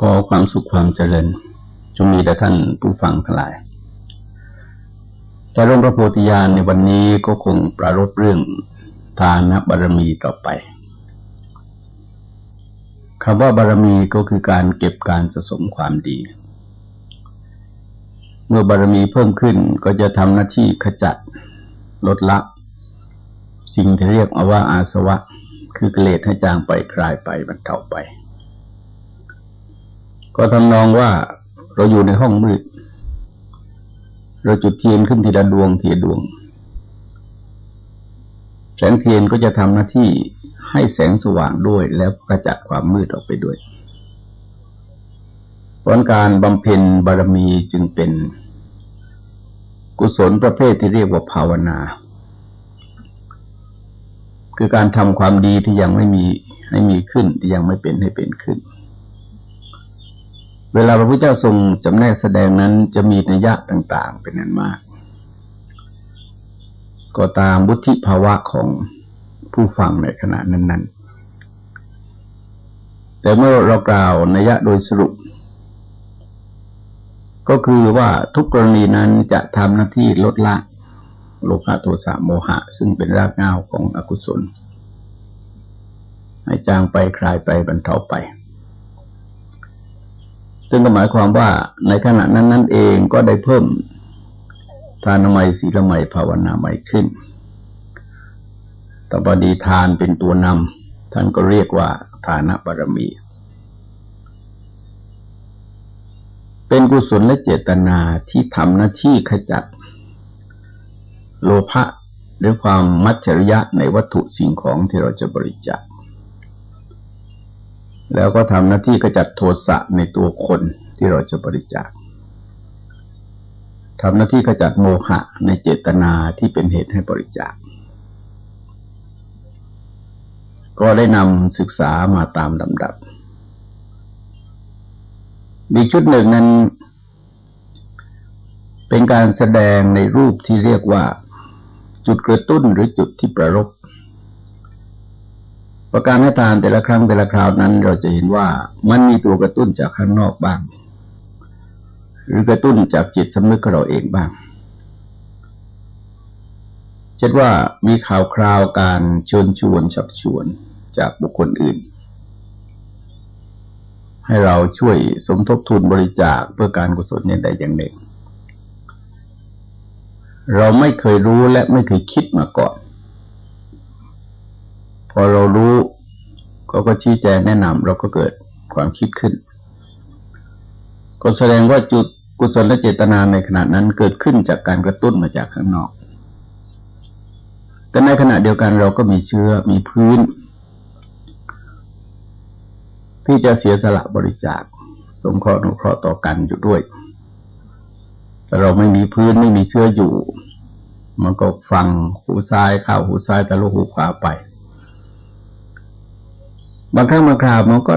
ขอความสุขความเจริญจงมีแด่ท่านผู้ฟังทั้งหลาย แต่ร่มพระโพธิญาณในวันนี้ก็คงประรบเรื่องทานบารมีต่อไปคำว่าบารมีก็คือการเก็บการสะสมความดี เมื่อบารมีเพิ่มขึ้นก็จะทำหน้าที่ขจัด ลดละ สิ่งที่เรียกว่าอาสวะ คือกิเลสให้จางไปคลายไปบรรเทาไป ก็ทำนองว่าเราอยู่ในห้องมืด เราจุดเทียนขึ้นทีละดวงทีละดวง แสงเทียนก็จะทำหน้าที่ให้แสงสว่างด้วย แล้วกระจัดความมืดออกไปด้วยผลการบำเพ็ญบารมีจึงเป็นกุศลประเภทที่เรียกว่าภาวนา คือการทำความดีที่ยังไม่มีให้มีขึ้นที่ยังไม่เป็นให้เป็นขึ้น เวลาพระพุทธเจ้าทรงจำแนกแสดงนั้นจะมีนัยยะต่าง ๆ เป็นนั้นมาก ก็ตามบุธิภาวะของผู้ฟังในขณะนั้น ๆ แต่เมื่อเรากล่าวนัยยะโดยสรุป ก็คือว่าทุกกรณีนั้นจะทำหน้าที่ลดละโลภะโทสะโมหะ ซึ่งเป็นรากเหง้าของอกุศล ให้จางไปคลายไปบรรเทาไป ซึ่งก็หมายความว่าในขณะนั้นนั่นเองก็ได้เพิ่มทานไมศีลไมภาวนาใหม่ขึ้นตบดีทานเป็นตัวนำท่านก็เรียกว่าทานบารมี เป็นกุศลและเจตนาที่ทำหน้าที่ขจัด โลภะหรือความมัจฉริยะในวัตถุสิ่งของที่เราจะบริจาค แล้วก็ทำหน้าที่กระจัดโทสะในตัวคนที่เราจะบริจาคทำหน้าที่กระจัดโมหะในเจตนาที่เป็นเหตุให้บริจาค ก็ได้นำศึกษามาตามลำดับอีกชุดหนึ่งนั้น เป็นการแสดงในรูปที่เรียกว่า จุดกระตุ้นหรือจุดที่ประรบ ประการให้ทานแต่ละครั้งแต่ละคราวนั้น เราจะเห็นว่ามันมีตัวกระตุ้นจากข้างนอกบ้าง หรือกระตุ้นจากจิตสำนึกของเราเองบ้างเช่นว่ามีข่าวคราวการชวนชวนชักชวนจากบุคคลอื่น ให้เราช่วยสมทบทุนบริจาคเพื่อการกุศลอย่างใดอย่างหนึ่ง เราไม่เคยรู้และไม่เคยคิดมาก่อน อเรารู้ก็ก็ชี้แจงแนะนำเราก็เกิดความคิดขึ้น ก็แสดงว่าจุดกุศลและเจตนาในขณะนั้นเกิดขึ้นจากการกระตุ้นมาจากข้างนอก แต่ในขณะเดียวกันเราก็มีเชื้อมีพื้น ที่จะเสียสละบริจาคสงเคราะห์นุเคราะห์ต่อกันอยู่ด้วย แต่เราไม่มีพื้นไม่มีเชื้ออยู่ มันก็ฟังหูซ้ายเข้าหูซ้ายต่ลูกหูขวาไป บางครั้งบางคราวมันก็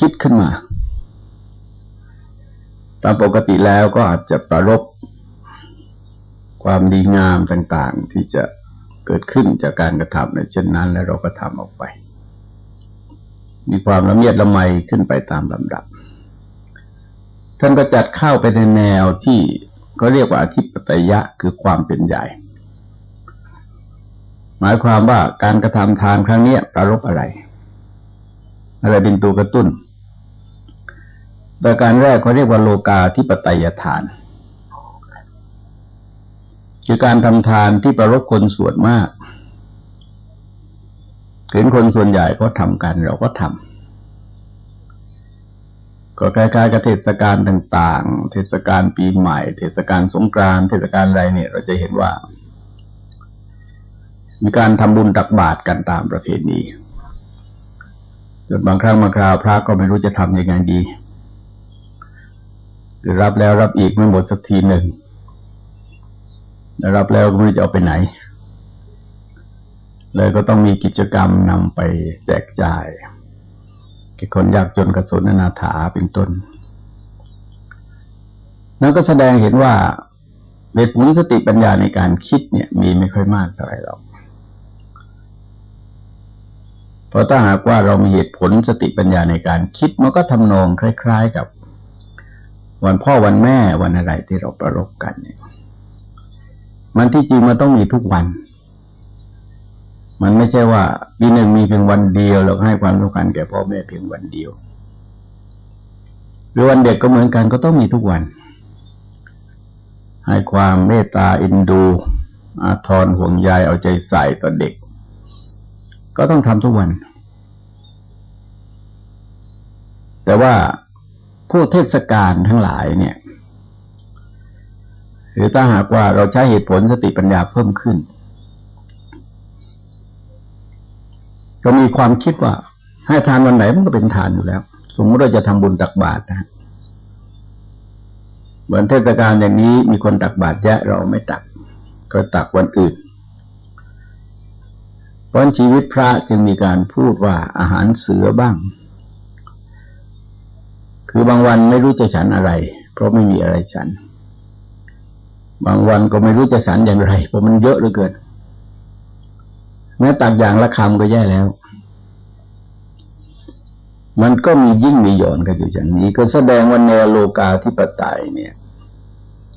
คิดขึ้นมา ตามปกติแล้วก็อาจจะประรบความดีงามต่างๆ ที่จะเกิดขึ้นจากการกระทำในเช่นนั้น แล้วเราก็ทำออกไป มีความละเมียดละไมขึ้นไปตามลำดับ ท่านก็จัดเข้าไปในแนวที่ก็เรียกว่าอธิปไตยะคือความเป็นใหญ่ หมายความว่าการกระทำทานครั้งนี้ประรบอะไร อะไรเป็นตัวกระตุ้น ประการแรกเขาเรียกว่าโลกาที่ปไตยทาน คือการทำทานที่ประรบคนส่วนมากเห็นคนส่วนใหญ่ก็ทำกันเราก็ทำก็คล้ายๆกับเทศกาลต่างๆ เทศกาลปีใหม่ เทศกาลสงกรานต์เทศกาลอะไรเนี่ย เราจะเห็นว่า มีการทำบุญตักบาตรกันตามประเพณี จนบางครั้งบางคราวพระก็ไม่รู้จะทำยังไงดีคือรับแล้วรับอีกไม่หมดสักทีหนึ่งรับแล้วก็ไม่รู้จะเอาไปไหน เลยก็ต้องมีกิจกรรมนำไปแจกจ่ายแก่คนยากจนกระสุนนาถาเป็นต้น นั่นก็แสดงเห็นว่าเวทมุนสติปัญญาในการคิดเนี่ย มีไม่ค่อยมากเท่าไหร่หรอก เพราะถ้าหากว่าเรามีเหตุผลสติปัญญาในการคิดมันก็ทำนองคล้าย ๆ กับ วันพ่อวันแม่วันอะไรที่เราประรบกันเนี่ย มันที่จริงมันต้องมีทุกวัน มันไม่ใช่ว่าปีหนึ่งมีเพียงวันเดียวเราให้ความสำคัญแก่พ่อแม่เพียงวันเดียว หรือวันเด็กก็เหมือนกันก็ต้องมีทุกวัน ให้ความเมตตาอินดู อาทรห่วงใยเอาใจใส่ต่อเด็ก ก็ต้องทำทุกวัน แต่ว่าผู้เทศกาลทั้งหลายเนี่ย หรือถ้าหากว่าเราใช้เหตุผลสติปัญญาเพิ่มขึ้น ก็มีความคิดว่า ให้ทานวันไหนมันก็เป็นทานอยู่แล้ว สมมติเราจะทำบุญตักบาตรนะวันเทศกาลอย่างนี้มีคนตักบาตรเยอะเราไม่ตัก ก็ตักวันอื่น เพราะชีวิตพระจึงมีการพูดว่าอาหารเสือบ้าง คือบางวันไม่รู้จะฉันอะไร เพราะไม่มีอะไรฉัน บางวันก็ไม่รู้จะฉันอย่างไร เพราะมันเยอะเหลือเกินแม้ตักอย่างละคำก็แย่แล้ว มันก็มียิ่งมีหย่อนกันอยู่อย่างนี้ ก็แสดงว่าแนวโลกาธิปไตยเนี่ย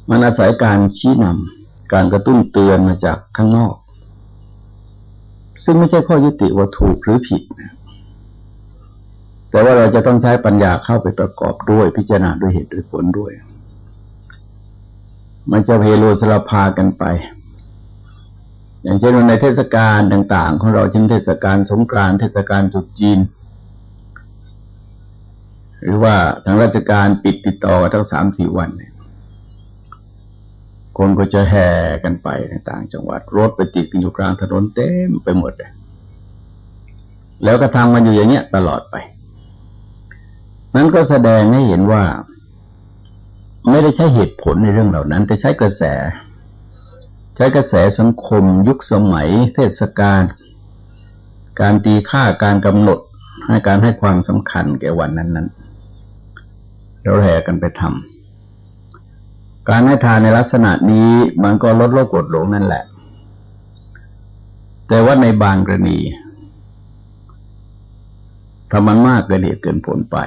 มันอาศัยการชี้นำการกระตุ้นเตือนมาจากข้างนอก ซึ่งไม่ใช่ข้อยุติว่าถูกหรือผิดแต่ว่าเราจะต้องใช้ปัญญาเข้าไปประกอบด้วยพิจารณาด้วยเหตุด้วยผลด้วย มันจะเพโลสลพากันไป อย่างเช่นในเทศกาลต่างๆ ของเราเช่นเทศกาลสงกรานต์เทศกาลจุดจีน หรือว่าทางราชการปิดติดต่อทั้งสามสี่วันเนี่ย คนก็จะแห่กันไปในต่างจังหวัด รถไปติดกันอยู่กลางถนนเต็มไปหมดเลยแล้วก็ทำมันอยู่อย่างเงี้ยตลอดไป นั้นก็แสดงให้เห็นว่า ไม่ได้ใช้เหตุผลในเรื่องเหล่านั้น แต่ใช้กระแส ใช้กระแสสังคม ยุคสมัย เทศกาลการตีค่าการกำหนดให้การให้ความสำคัญแก่วันนั้น ๆ เราแห่กันไปทำ การให้ทานในลักษณะนี้มันก็ลดโลกกดหลงนั่นแหละ แต่ว่าในบางกรณีถ้ามันมากเกินเหตุเกินผลไป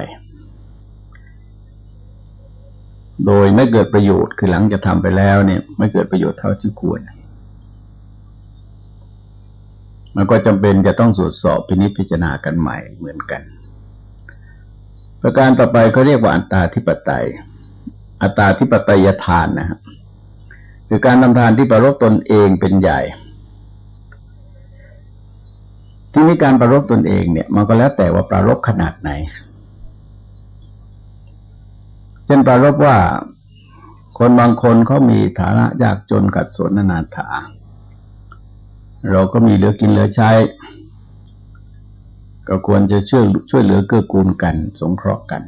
โดยไม่เกิดประโยชน์คือหลังจะทำไปแล้วเนี่ย ไม่เกิดประโยชน์เท่าที่ควร มันก็จำเป็นจะต้องตรวจสอบพินิจพิจารณากันใหม่เหมือนกัน ประการต่อไปเขาเรียกว่าอันตาธิปไตย อัตาที่ปไตยทานนะครับคือการทำทานที่ประรบตนเองเป็นใหญ่ ที่มีการประรบตนเองเนี่ยมันก็แล้วแต่ว่าประรบขนาดไหนเช่นประรบว่าคนบางคนเขามีฐานะยากจนกัดสนนานาถา เราก็มีเหลือกินเหลือใช้ ก็ควรจะช่วยช่วยเหลือเกื้อกูลกัน สงเคราะห์กัน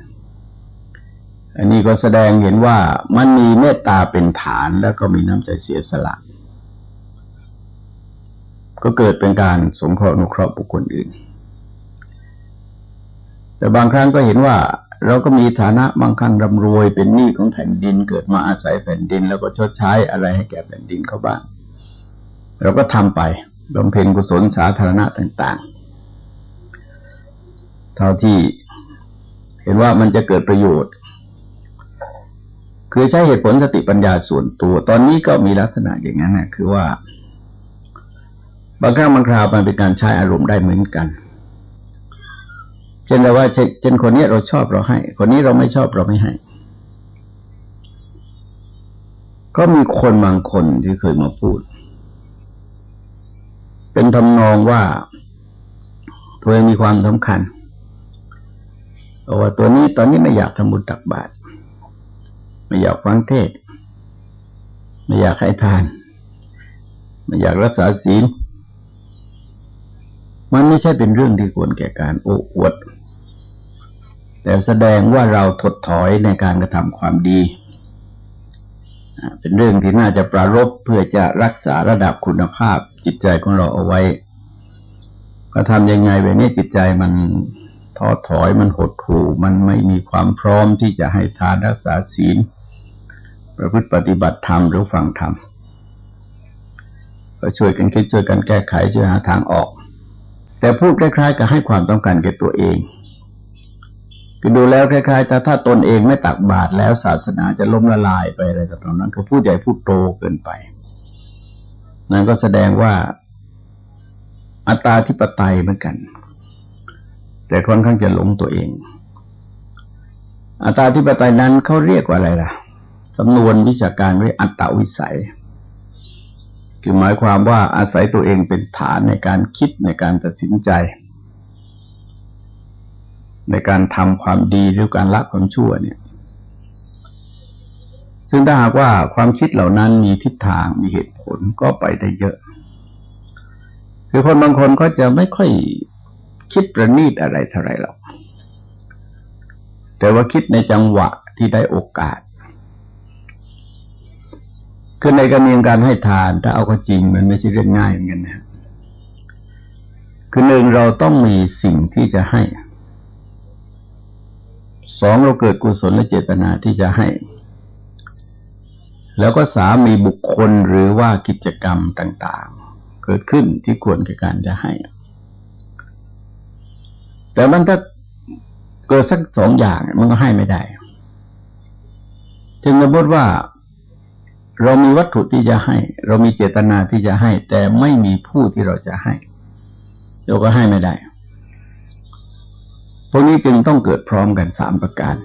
อันนี้ก็แสดงเห็นว่ามันมีเมตตาเป็นฐานแล้วก็มีน้ำใจเสียสละ ก็เกิดเป็นการสงเคราะห์นุเคราะห์บุคคลอื่น แต่บางครั้งก็เห็นว่า เราก็มีฐานะบางครั้งร่ำรวยเป็นหนี้ของแผ่นดิน เกิดมาอาศัยแผ่นดิน แล้วก็ชดใช้อะไรให้แก่แผ่นดินเขาบ้างเราก็ทำไปบำเพ็ญกุศลสาธารณะต่าง ๆ เท่าที่เห็นว่ามันจะเกิดประโยชน์ คือใช้เหตุผลสติปัญญาส่วนตัว ตอนนี้ก็มีลักษณะอย่างนั้นนะคือว่า บางครั้งบางคราวมันเป็นการใช้อารมณ์ได้เหมือนกันเช่นว่าเช่นคนนี้เราชอบเราให้ คนนี้เราไม่ชอบเราไม่ให้ ก็มีคนบางคนที่เคยมาพูด เป็นทำนองว่า ตัวเองมีความสำคัญว่าตัวนี้ตอนนี้ไม่อยากทำบุญตักบาตร ไม่อยากฟังเทศ ไม่อยากให้ทาน ไม่อยากรักษาศีล มันไม่ใช่เป็นเรื่องที่ควรแก่การโอ้อวด แต่แสดงว่าเราถดถอยในการกระทำความดี เป็นเรื่องที่น่าจะประรบเพื่อจะรักษาระดับคุณภาพจิตใจของเราเอาไว้ก็ทำยังไงแบบนี้จิตใจมันท้อถอยมันหดหู่มันไม่มีความพร้อมที่จะให้ทานรักษาศีล ประพฤติปฏิบัติธรรมหรือฟังธรรมก็ช่วยกันคิดช่วยกันแก้ไขช่วยหาทางออก แต่พูดคล้ายๆกับให้ความต้องการแก่ตัวเองคือดูแล้วคล้ายๆแต่ถ้าตนเองไม่ตักบาตรแล้วศาสนาจะล้มละลายไปอะไรต่างๆนั้นคือพูดใหญ่พูดโตเกินไป นั่นก็แสดงว่าอัตตาธิปไตยเหมือนกัน แต่ค่อนข้างจะหลงตัวเองอัตตาธิปไตยนั้นเขาเรียกว่าอะไรล่ะ สำนวนวิชาการเรียกอัตตวิสัย คือหมายความว่าอาศัยตัวเองเป็นฐานในการคิดในการตัดสินใจ ในการทำความดีหรือการละความชั่วเนี่ย ซึ่งถ้าหากว่าความคิดเหล่านั้นมีทิศทางมีเหตุผลก็ไปได้เยอะ คือคนบางคนก็จะไม่ค่อยคิดประณีตอะไรเท่าไรหรอกแต่ว่าคิดในจังหวะที่ได้โอกาส คือในกรเรียนการให้ทานถ้าเอาก็จริงมันไม่ใช่เรื่องง่ายเหมือนกันนะคือหนึ่งเราต้องมีสิ่งที่จะให้สองเราเกิดกุศลและเจตนาที่จะให้ แล้วก็สามีบุคคลหรือว่ากิจกรรมต่าง ๆ เกิดขึ้นที่ควรแก่การจะให้ แต่มันถ้าเกิดสักสองอย่างมันก็ให้ไม่ได้จึงสมมติว่า เรามีวัตถุที่จะให้ เรามีเจตนาที่จะให้ แต่ไม่มีผู้ที่เราจะให้เราก็ให้ไม่ได้ พวกนี้จึงต้องเกิดพร้อมกันสามประการ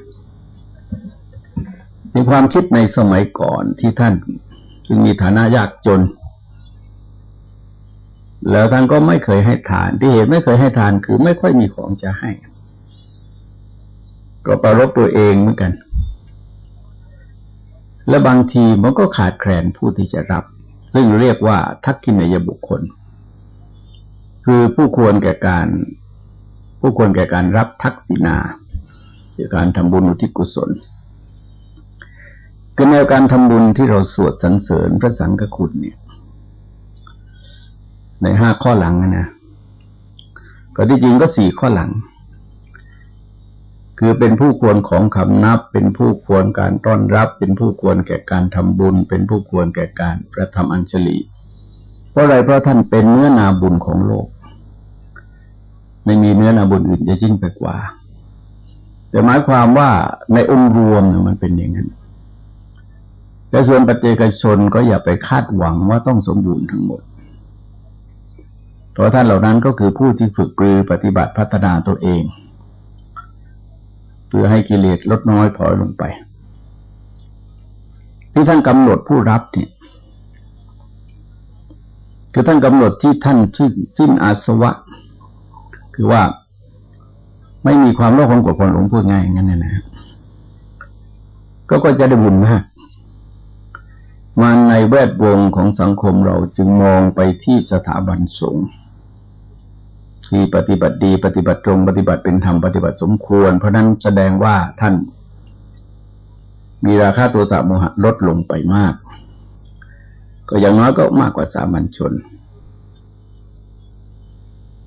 ในความคิดในสมัยก่อนที่ท่านจึงมีฐานะยากจน แล้วท่านก็ไม่เคยให้ทาน ที่เหตุไม่เคยให้ทานคือไม่ค่อยมีของจะให้ ก็ประรบตัวเองเหมือนกัน และบางทีมันก็ขาดแคลนผู้ที่จะรับ ซึ่งเรียกว่าทักขินยบุคคล คือผู้ควรแก่การ ผู้ควรแก่การรับทักษิณาคือการทำบุญอุทิศกุศลก็แนวการทำบุญที่เราสวดสรรเสริญพระสังฆคุณเนี่ย ในห้าข้อหลังนะก็ที่จริงก็สี่ข้อหลัง คือเป็นผู้ควรของคำนับ เป็นผู้ควรการต้อนรับ เป็นผู้ควรแก่การทำบุญ เป็นผู้ควรแก่การประทำอัญชลีเพราะอะไรเพราะท่านเป็นเนื้อนาบุญของโลก ไม่มีเนื้อนาบุญอื่นจะยิ่งไปกว่า แต่หมายความว่าในองค์รวมมันเป็นอย่างนั้นแต่ส่วนปัจเจกชนก็อย่าไปคาดหวังว่าต้องสมบูรณ์ทั้งหมด เพราะท่านเหล่านั้นก็คือผู้ที่ฝึกปรือปฏิบัติพัฒนาตัวเอง เพื่อให้กิเลสลดน้อยถอยลงไป ที่ท่านกำหนดผู้รับเนี่ยคือท่านกำหนดที่ท่านที่สิ้นอาสวะ คือว่าไม่มีความโลภความโกรธความหลงพูดง่ายอย่างนั้นนะ ก็ก็จะได้บุญมากมาในแวดวงของสังคมเราจึงมองไปที่สถาบันสงฆ์ ที่ปฏิบัติดี ปฏิบัติตรง ปฏิบัติเป็นธรรมปฏิบัติสมควร เพราะนั้นแสดงว่าท่าน มีราคาตัวสาโมหะลดลงไปมาก ก็อย่างน้อยก็มากกว่าสามัญชน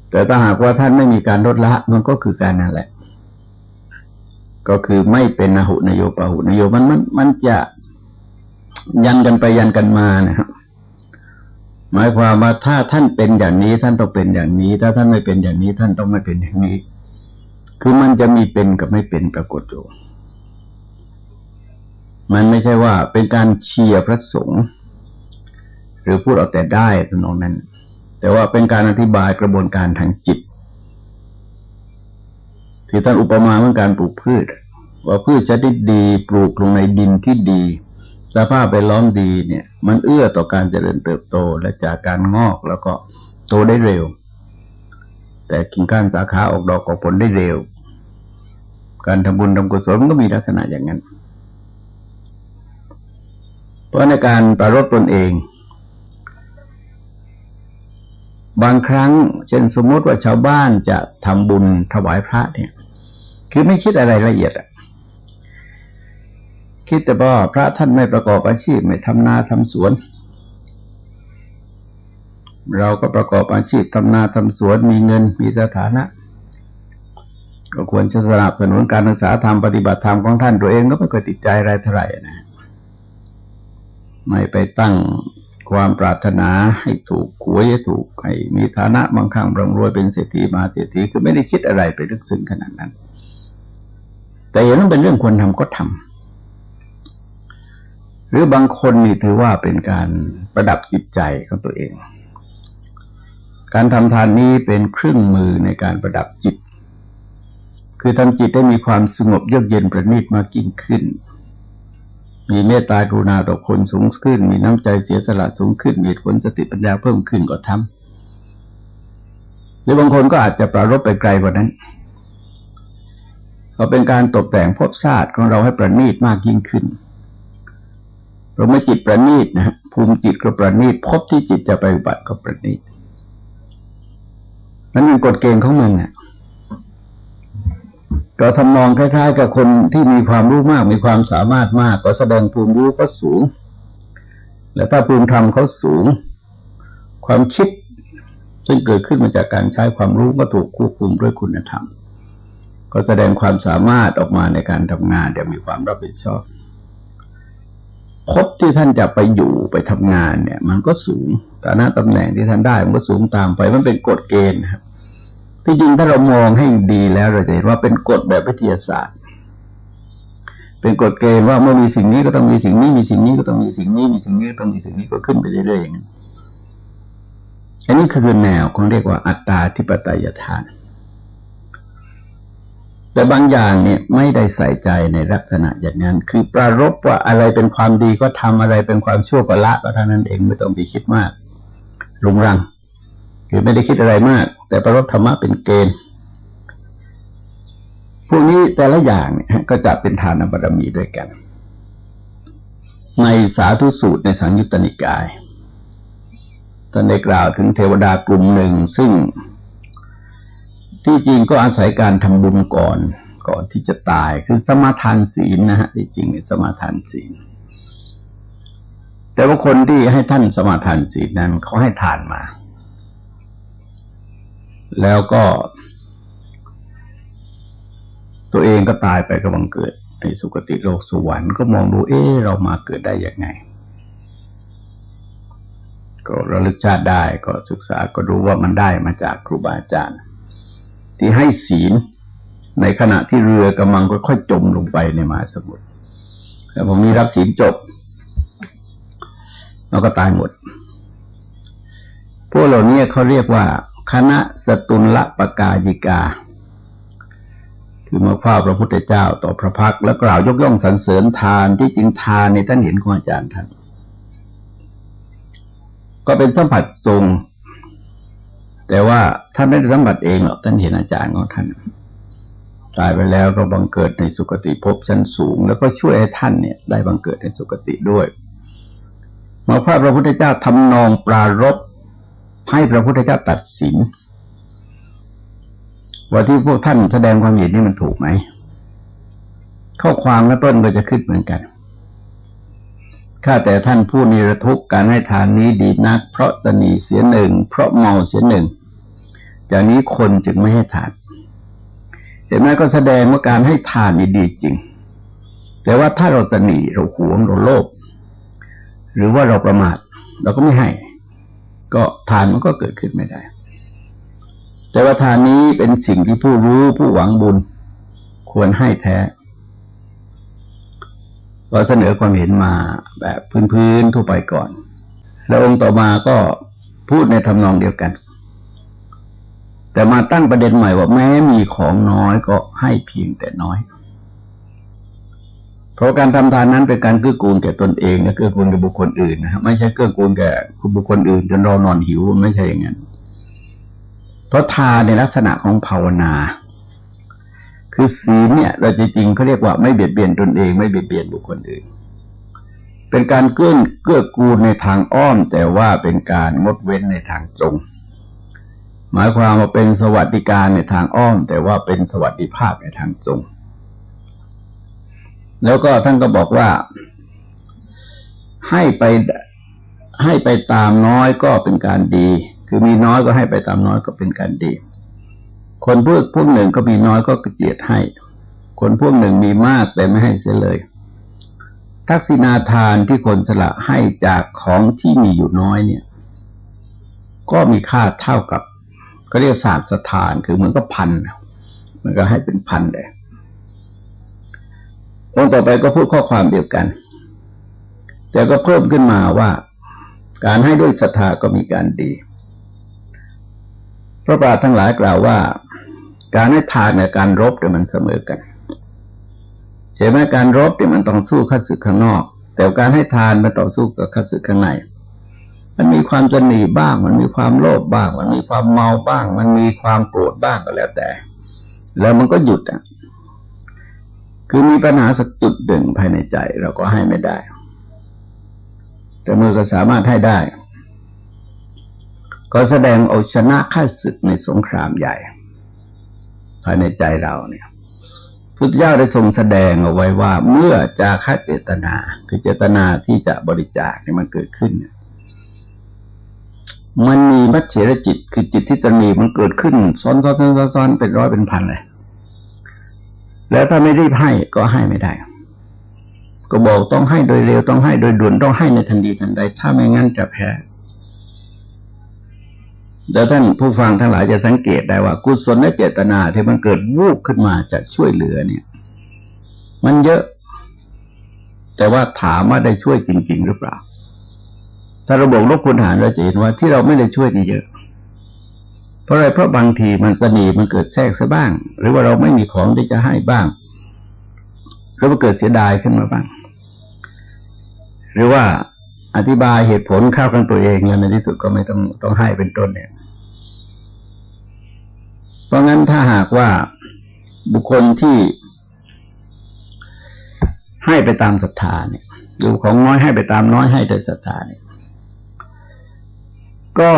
แต่ถ้าหากว่าท่านไม่มีการลดละมันก็คือการนั่นแหละ ก็คือไม่เป็นนหุนโยปหุนโยมันมันมันจะยันกันไปยันกันมานะครับ หมายความว่าถ้าท่านเป็นอย่างนี้ท่านต้องเป็นอย่างนี้ ถ้าท่านไม่เป็นอย่างนี้ ท่านต้องไม่เป็นอย่างนี้ คือมันจะมีเป็นกับไม่เป็นปรากฏอยู่ มันไม่ใช่ว่าเป็นการเชียร์พระสงฆ์หรือพูดเอาแต่ได้ตรงนั้น แต่ว่าเป็นการอธิบายกระบวนการทางจิตที่ท่านอุปมาเหมือนการปลูกพืช ว่าพืชจะได้ดีปลูกลงในดินที่ดี สภาพไปล้อมดีเนี่ย มันเอื้อต่อการเจริญเติบโตและจากการงอกแล้วก็โตได้เร็ว แต่กิ่งก้านสาขาออกดอกออกผลได้เร็ว การทำบุญทำกุศลก็มีลักษณะอย่างนั้น เพราะในการประรบตนเอง บางครั้ง เช่นสมมติว่าชาวบ้านจะทำบุญถวายพระเนี่ย คือไม่คิดอะไรละเอียดอะ คิดแต่ว่าพระท่านไม่ประกอบอาชีพไม่ทำนาทำสวน เราก็ประกอบอาชีพทำนาทำสวนมีเงินมีสถานะ ก็ควรจะสนับสนุนการศึกษาธรรมปฏิบัติธรรมของท่านตัวเองก็ไม่เคยติดใจอะไรเท่าไหร่นะไม่ไปตั้งความปรารถนาให้ถูกหวยให้ถูกให้มีฐานะบางครั้งร่ำรวยเป็นเศรษฐีมาเศรษฐีคือไม่ได้คิดอะไรไปลึกซึ้งขนาดนั้น แต่เห็นว่าเป็นเรื่องควรทำก็ทำห รือบางคนนี่ถือว่าเป็นการประดับจิตใจของตัวเอง การทำทานนี้เป็นเครื่องมือในการประดับจิต คือทำจิตได้มีความสงบเยือกเย็นประณีตมากยิ่งขึ้น มีเมตตากรุณาต่อคนสูงขึ้น มีน้ำใจเสียสละสูงขึ้น มีผลสติปัญญาเพิ่มขึ้นก็ทำหรือบางคนก็อาจจะประรบไปไกลกว่านั้นก็เป็นการตกแต่งภพชาติของเราให้ประณีตมากยิ่งขึ้น เราไม่จิตประณีตนะภูมิจิตก็ประณีตพบที่จิตจะไปบัติก็ประณีตนั่นเป็นกฎเกณฑ์ของมันเนี่ยก็ทำนองคล้ายๆ กับคนที่มีความรู้มากมีความสามารถมาก ก็แสดงภูมิรู้ก็สูง และถ้าภูมิธรรมเขาสูง ความคิดซึ่งเกิดขึ้นมาจากการใช้ความรู้ก็ถูกควบคุมด้วยคุณธรรม ก็แสดงความสามารถออกมาในการทำงานอย่างมีความรับผิดชอบ พบที่ท่านจะไปอยู่ไปทำงานเนี่ย มันก็สูงฐานะตำแหน่งที่ท่านได้มันก็สูงตามไปมันเป็นกฎเกณฑ์ครับที่จริงถ้าเรามองให้ดีแล้วเราจะเห็นว่าเป็นกฎแบบวิทยาศาสตร์ เป็นกฎเกณฑ์ว่าเมื่อมีสิ่งนี้ก็ต้องมีสิ่งนี้ มีสิ่งนี้ก็ต้องมีสิ่งนี้ มีสิ่งนี้ต้องมีสิ่งนี้ก็ขึ้นไปเรื่อยๆอย่างนั้นอันนี้คือแนวของเรียกว่าอัตตาธิปไตยทาน แต่บางอย่างเนี่ยไม่ได้ใส่ใจในลักษณะอย่างนั้น คือปรารบว่าอะไรเป็นความดีก็ทำอะไรเป็นความชั่วก็ละก็เท่านั้นเองไม่ต้องไปคิดมากรุงรังคือไม่ได้คิดอะไรมาก แต่ประรบธรรมะเป็นเกณฑ์พวกนี้แต่ละอย่างเนี่ยก็จะเป็นทานบารมีด้วยกัน ในสาธุสูตรในสังยุตตนิกายท่านได้กล่าวถึงเทวดากลุ่มหนึ่งซึ่ง ที่จริงก็อาศัยการทำบุญก่อน ก่อนที่จะตายคือสมาทานศีลนะฮะที่จริงสมาทานศีล แต่ว่าคนที่ให้ท่านสมาทานศีลนั้นเขาให้ทานมา แล้วก็ ตัวเองก็ตายไปกำลังเกิดในสุคติโลกสวรรค์ก็มองดูเอ๊เรามาเกิดได้ยังไงก็ระลึกชาติได้ก็ศึกษาก็รู้ว่ามันได้มาจากครูบาอาจารย์ ที่ให้ศีล ในขณะที่เรือกำลังค่อยๆจมลงไปในมหาสมุทรแล้วผมมีรับศีลจบแล้วก็ตายหมด พวกเหล่านี้เขาเรียกว่า คณะสตุลละปกายิกา คือมาพ่าพระพุทธเจ้าต่อพระพักแล้วกล่าวยกย่องสรรเสริญทานที่จริงทานในท่านเห็นของอาจารย์ท่านก็เป็นสัมผัสทรง แต่ว่าท่านไม่ได้สัมผัสเองหรอกท่านเห็นอาจารย์ของท่านตายไปแล้วก็บังเกิดในสุคติภพชั้นสูง แล้วก็ช่วยให้ท่านเนี่ยได้บังเกิดในสุคติด้วยมาพระพระพุทธเจ้าทำนองปรารบให้พระพุทธเจ้าตัดสิน ว่าที่พวกท่านแสดงความเห็นนี่มันถูกไหม ข้อความและต้นก็จะขึ้นเหมือนกัน ข้าแต่ท่านผู้นิรทุกการให้ทานนี้ดีนัก เพราะจะหนีเสียหนึ่ง เพราะเมาเสียหนึ่งจากนี้คนจึงไม่ให้ทาน เห็นไหมก็แสดงว่าการให้ทานนี่ดีจริง แต่ว่าถ้าเราจะหนีเราหวงเราโลภหรือว่าเราประมาทเราก็ไม่ให้ ก็ทานมันก็เกิดขึ้นไม่ได้ แต่ว่าทานนี้เป็นสิ่งที่ผู้รู้ผู้หวังบุญ ควรให้แท้ ก็เสนอความเห็นมาแบบพื้นๆทั่วไปก่อน แล้วองค์ต่อมาก็พูดในทำนองเดียวกัน แต่มาตั้งประเด็นใหม่ว่าแม้มีของน้อยก็ให้เพียงแต่น้อย เพราะการทำทานนั้นเป็นการเกื้อกูลแก่ตนเองและเกื้อกูลแก่บุคคลอื่นนะครับไม่ใช่เกื้อกูลแก่บุคคลอื่นจนเรานอนหิวไม่ใช่อย่างนั้นเพราะทานในลักษณะของภาวนา คือศีลเนี่ย เราจริงๆเขาเรียกว่าไม่เบียดเบียนตนเองไม่เบียดเบียนบุคคลอื่น เป็นการเกื้อเกื้อกูลในทางอ้อม แต่ว่าเป็นการงดเว้นในทางตรง หมายความว่าเป็นสวัสดิการในทางอ้อม แต่ว่าเป็นสวัสดิภาพในทางตรง แล้วก็ท่านก็บอกว่า ให้ไปให้ไปตามน้อยก็เป็นการดี คือมีน้อยก็ให้ไปตามน้อยก็เป็นการดี คนพวกพวกหนึ่งก็มีน้อยก็กระเจียดให้ คนพวกหนึ่งมีมากแต่ไม่ให้เสียเลย ทักษิณาทานที่คนสละให้จากของที่มีอยู่น้อยเนี่ย ก็มีค่าเท่ากับก็เรียกศาสตร์สถานคือเหมือนกับพันมันก็ให้เป็นพันเลยองต่อไปก็พูดข้อความเดียวกัน แต่ก็เพิ่มขึ้นมาว่า การให้ด้วยศรัทธาก็มีการดี พระบาททั้งหลายกล่าวว่า การให้ทานกับการรบเนี่ยมันเสมอกันเห็นไหมการรบเนี่ยมันต้องสู้ข้าศึกข้างนอก แต่การให้ทานมันต่อสู้กับข้าศึกข้างในมันมีความจะหนีบ้าง มันมีความโลภบ้าง มันมีความเมาบ้าง มันมีความโกรธบ้างก็แล้วแต่ แล้วมันก็หยุดอะ คือมีปัญหาสักจุดหนึ่งภายในใจเราก็ให้ไม่ได้ แต่มือก็สามารถให้ได้ ก็แสดงเอาชนะข้าศึกในสงครามใหญ่ ภายในใจเราเนี่ยพุทธเจ้าได้ทรงแสดงเอาไว้ว่า เมื่อจาคเจตนา คือเจตนาที่จะบริจาคเนี่ยมันเกิดขึ้นมันมีมัจเฉรจิต คือจิตที่จะมีมันเกิดขึ้น ซ้อนซ้อนซ้อนซ้อนเป็นร้อยเป็นพันเลย แล้วถ้าไม่รีบให้ก็ให้ไม่ได้ ก็บอกต้องให้โดยเร็วต้องให้โดยด่วนต้องให้ในทันทีทันใด ถ้าไม่งั้นจะแพ้ แล้วท่านผู้ฟังทั้งหลายจะสังเกตได้ว่า กุศลและเจตนาที่มันเกิดวูบขึ้นมาจะช่วยเหลือเนี่ย มันเยอะ แต่ว่าถามว่าได้ช่วยจริง ๆ หรือเปล่า ถ้าราบอกลบคุณหารเราจะเห็นว่าที่เราไม่ได้ช่วยนี่เยอะ เพราะอะไรเพราะบางทีมันสนีมันเกิดแทรกซะบ้าง หรือว่าเราไม่มีของที่จะให้บ้างหรือว่าเกิดเสียดายขึ้นมาบ้าง หรือว่า อธิบายเหตุผลเข้ากันตัวเองแล้วในที่สุดก็ไม่ต้องต้องให้เป็นต้นเนี่ย เพราะงั้นถ้าหากว่าบุคคลที่ให้ไปตามศรัทธาเนี่ยดูของน้อยให้ไปตามน้อยให้โดยศรัทธาเนี่ย ก็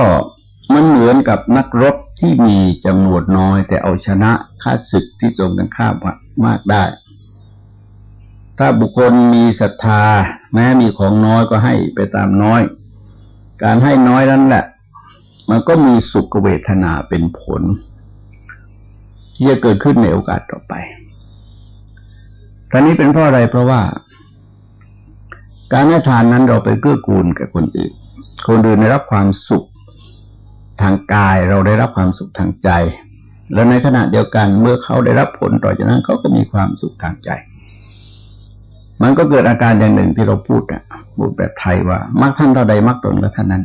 มันเหมือนกับนักรบที่มีจำนวนน้อย แต่เอาชนะข้าศึกที่จงกันข้ามมากได้ ถ้าบุคคลมีศรัทธา แม้มีของน้อยก็ให้ไปตามน้อย การให้น้อยนั้นแหละ มันก็มีสุขเวทนาเป็นผล ที่จะเกิดขึ้นในโอกาสต่อไปตอนนี้เป็นเพราะอะไรเพราะว่า การให้ทานนั้นเราไปเกื้อกูลกับคนอื่น คนอื่นได้รับความสุขทางกายเราได้รับความสุขทางใจ แล้วในขณะเดียวกันเมื่อเขาได้รับผลต่อจากนั้นเขาก็มีความสุขทางใจ มันก็เกิดอาการอย่างหนึ่งที่เราพูดอะพูดแบบไทยว่ามักท่านเท่าใดมักตนก็เท่านั้น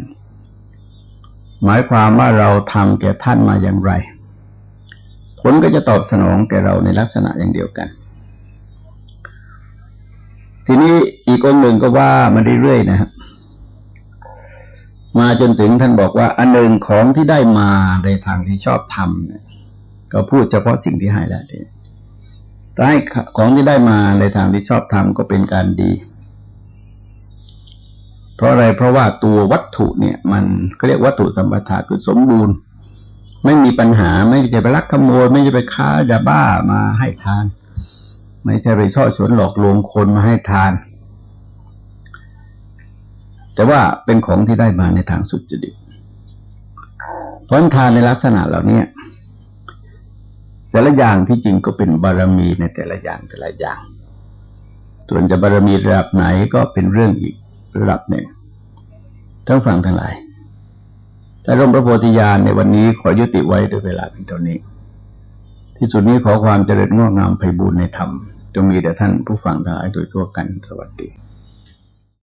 หมายความว่าเราทำแก่ท่านมาอย่างไร ผลก็จะตอบสนองแก่เราในลักษณะอย่างเดียวกัน ทีนี้อีกองหนึ่งก็ว่ามาเรื่อยๆนะครับมาจนถึงท่านบอกว่า อันหนึ่งของที่ได้มาในทางที่ชอบทำเนี่ยก็พูดเฉพาะสิ่งที่ให้แล้วที แต่ให้ของที่ได้มาในทางที่ชอบทำก็เป็นการดี เพราะอะไรเพราะว่าตัววัตถุเนี่ย มันก็เรียกวัตถุสัมปทาคือสมบูรณ์ ไม่มีปัญหาไม่ใช่ไปลักขโมย ไม่ใช่ไปค้ายาบ้ามาให้ทาน ไม่ใช่ไปช่อชวนหลอกลวงคนมาให้ทาน แต่ว่าเป็นของที่ได้มาในทางสุจริตเพราะทานในลักษณะเหล่านี้ แต่ละอย่างที่จริงก็เป็นบารมีในแต่ละอย่างแต่ละอย่างส่วนจะบารมีระดับไหนก็เป็นเรื่องอีกระดับหนึ่งทั้งฝั่งทั้งหลายแต่ร่มพระโพธิญาณในวันนี้ขอยุติไว้ด้วยเวลาเพียงเท่านี้ ที่สุดนี้ขอความเจริญงอกงามไพบูรณ์ในธรรมจงมีแด่ท่านผู้ฟังทั้งหลายโดยทั่วกันสวัสดี